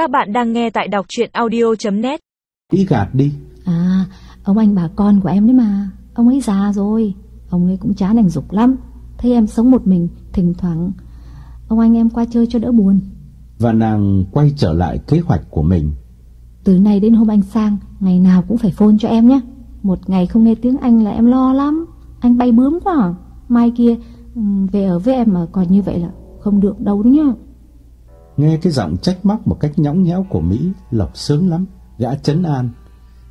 Các bạn đang nghe tại đọc chuyện audio.net Ý gạt đi. À, ông anh bà con của em đấy mà. Ông ấy già rồi. Ông ấy cũng chán anh Dục lắm. Thấy em sống một mình Thỉnh thoảng Ông anh em qua chơi cho đỡ buồn. Và nàng quay trở lại kế hoạch của mình. Từ nay đến hôm anh sang Ngày nào cũng phải phone cho em nhé. Một ngày không nghe tiếng anh là em lo lắm. Anh bay bướm quá à. Mai kia ừm, về ở với em mà còn như vậy là Không được đâu đấy nhá Nghe cái giọng trách móc một cách nhõng nhẽo của Mỹ Lộc sướng lắm Gã chấn an.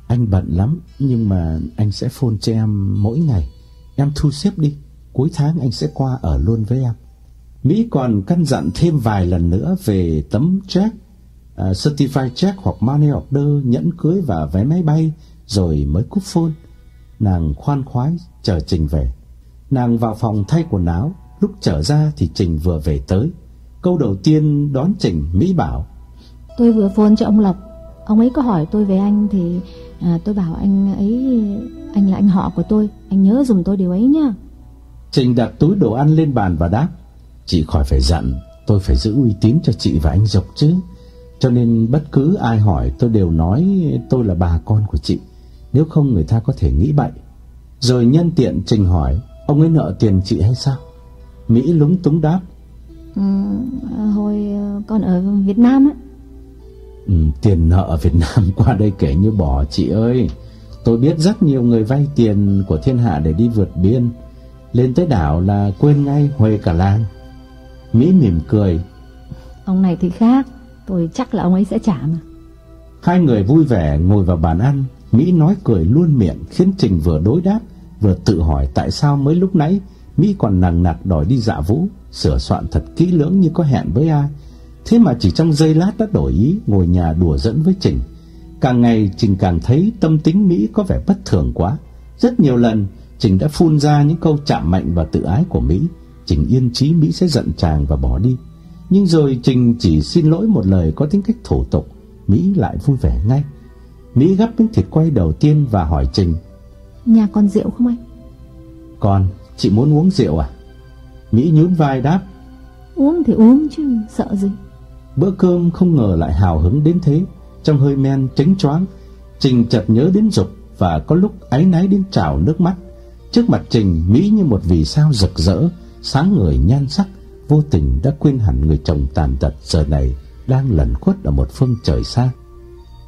Anh bận lắm Nhưng mà anh sẽ phone cho em mỗi ngày. Em thu xếp đi Cuối tháng anh sẽ qua ở luôn với em. Mỹ còn căn dặn thêm vài lần nữa Về tấm check uh, Certified check hoặc money order Nhẫn cưới và vé máy bay Rồi mới cúp phone. Nàng khoan khoái chờ Trình về. Nàng vào phòng thay quần áo Lúc trở ra thì Trình vừa về tới. Câu đầu tiên đón Trình Mỹ bảo. Tôi vừa phone cho ông Lộc. Ông ấy có hỏi tôi về anh thì à, Tôi bảo anh ấy Anh là anh họ của tôi. Anh nhớ dùm tôi điều ấy nhá. Trình đặt túi đồ ăn lên bàn và đáp Chị khỏi phải dặn Tôi phải giữ uy tín cho chị và anh Dục chứ. Cho nên bất cứ ai hỏi tôi đều nói tôi là bà con của chị Nếu không người ta có thể nghĩ bậy. Rồi nhân tiện Trình hỏi Ông ấy nợ tiền chị hay sao? Mỹ lúng túng đáp Hồi ờ, còn ở Việt Nam á. Ừ, Tiền nợ ở Việt Nam qua đây kể như bỏ chị ơi. Tôi biết rất nhiều người vay tiền của thiên hạ để đi vượt biên. Lên tới đảo là quên ngay Huê cả làng. Mỹ mỉm cười. Ông này thì khác. Tôi chắc là ông ấy sẽ trả mà. Hai người vui vẻ ngồi vào bàn ăn. Mỹ nói cười luôn miệng Khiến Trình vừa đối đáp Vừa tự hỏi tại sao mới lúc nãy Mỹ còn nằng nặc đòi đi dạ vũ Sửa soạn thật kỹ lưỡng như có hẹn với ai. Thế mà chỉ trong giây lát đã đổi ý Ngồi nhà đùa dẫn với Trình. Càng ngày Trình càng thấy tâm tính Mỹ có vẻ bất thường quá. Rất nhiều lần Trình đã phun ra những câu chạm mạnh vào tự ái của Mỹ. Trình yên chí Mỹ sẽ giận chàng và bỏ đi. Nhưng rồi Trình chỉ xin lỗi một lời có tính cách thủ tục. Mỹ lại vui vẻ ngay. Mỹ gắp miếng thịt quay đầu tiên và hỏi Trình. Nhà còn rượu không anh? Con, chị muốn uống rượu à? Mỹ nhún vai đáp. Uống thì uống chứ sợ gì? Bữa cơm không ngờ lại hào hứng đến thế. Trong hơi men tránh choáng Trình chợt nhớ đến Dục Và có lúc áy náy đến trào nước mắt. Trước mặt Trình Mỹ như một vì sao rực rỡ Sáng người nhan sắc Vô tình đã quên hẳn người chồng tàn tật Giờ này đang lẩn khuất ở một phương trời xa.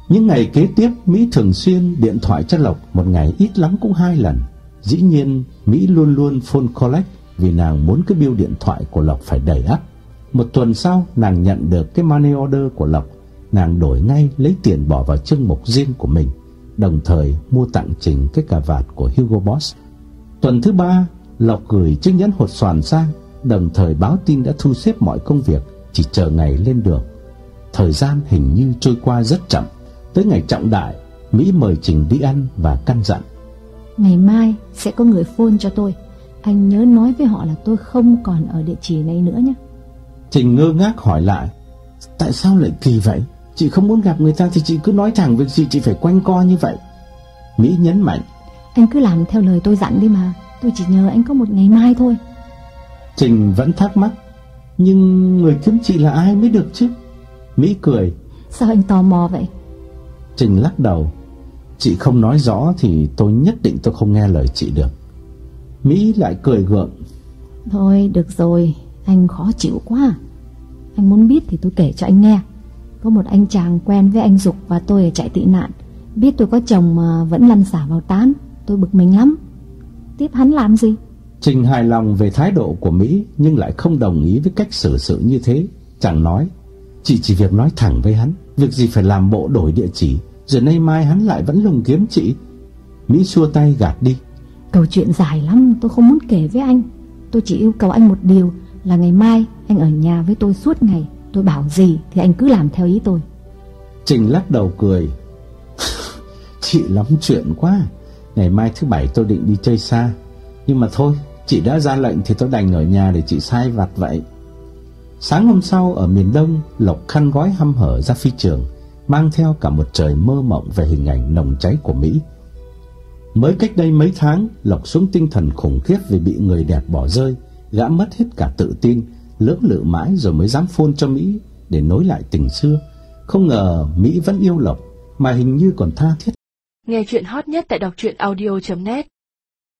Những ngày kế tiếp Mỹ thường xuyên điện thoại cho Lộc Một ngày ít lắm cũng hai lần Dĩ nhiên, Mỹ luôn luôn phone collect Vì nàng muốn cái bill điện thoại của Lộc phải đầy ắp. Một tuần sau, nàng nhận được cái money order của Lộc. Nàng đổi ngay lấy tiền bỏ vào chương mục riêng của mình, Đồng thời mua tặng Trình cái cà vạt của Hugo Boss. Tuần thứ ba, Lộc gửi chiếc nhẫn hột xoàn sang, Đồng thời báo tin đã thu xếp mọi công việc, Chỉ chờ ngày lên đường. Thời gian hình như trôi qua rất chậm. Tới ngày trọng đại, Mỹ mời Trình đi ăn và căn dặn. Ngày mai sẽ có người phone cho tôi. Anh nhớ nói với họ là tôi không còn ở địa chỉ này nữa nhé. Trình ngơ ngác hỏi lại Tại sao lại kỳ vậy? Chị không muốn gặp người ta thì chị cứ nói thẳng Việc gì chị phải quanh co như vậy. Mỹ nhấn mạnh Anh cứ làm theo lời tôi dặn đi mà Tôi chỉ nhờ anh có một ngày mai thôi. Trình vẫn thắc mắc Nhưng người kiếm chị là ai mới được chứ? Mỹ cười Sao anh tò mò vậy? Trình lắc đầu Chị không nói rõ thì tôi nhất định tôi không nghe lời chị được. Mỹ lại cười gượng. Thôi được rồi Anh khó chịu quá. Anh muốn biết thì tôi kể cho anh nghe. Có một anh chàng quen với anh Dục Và tôi ở chạy tị nạn. Biết tôi có chồng mà vẫn lăn xả vào tán. Tôi bực mình lắm. Tiếp hắn làm gì? Trình hài lòng về thái độ của Mỹ Nhưng lại không đồng ý với cách xử sự như thế. Chẳng nói Chị chỉ việc nói thẳng với hắn. Việc gì phải làm bộ đổi địa chỉ Rồi nay mai hắn lại vẫn lùng kiếm chị. Mỹ xua tay gạt đi. Câu chuyện dài lắm tôi không muốn kể với anh. Tôi chỉ yêu cầu anh một điều Là ngày mai anh ở nhà với tôi suốt ngày. Tôi bảo gì thì anh cứ làm theo ý tôi. Trình lắc đầu cười. Chị lắm chuyện quá. Ngày mai thứ bảy tôi định đi chơi xa. Nhưng mà thôi Chị đã ra lệnh thì tôi đành ở nhà để chị sai vặt vậy. Sáng hôm sau ở miền Đông Lộc khăn gói hăm hở ra phi trường Mang theo cả một trời mơ mộng Về hình ảnh nồng cháy của Mỹ. Mới cách đây mấy tháng Lộc xuống tinh thần khủng khiếp Vì bị người đẹp bỏ rơi Gã mất hết cả tự tin Lưỡng lự mãi rồi mới dám phôn cho Mỹ Để nối lại tình xưa. Không ngờ Mỹ vẫn yêu Lộc, mà hình như còn tha thiết. Nghe chuyện hot nhất tại đọc truyện audio.net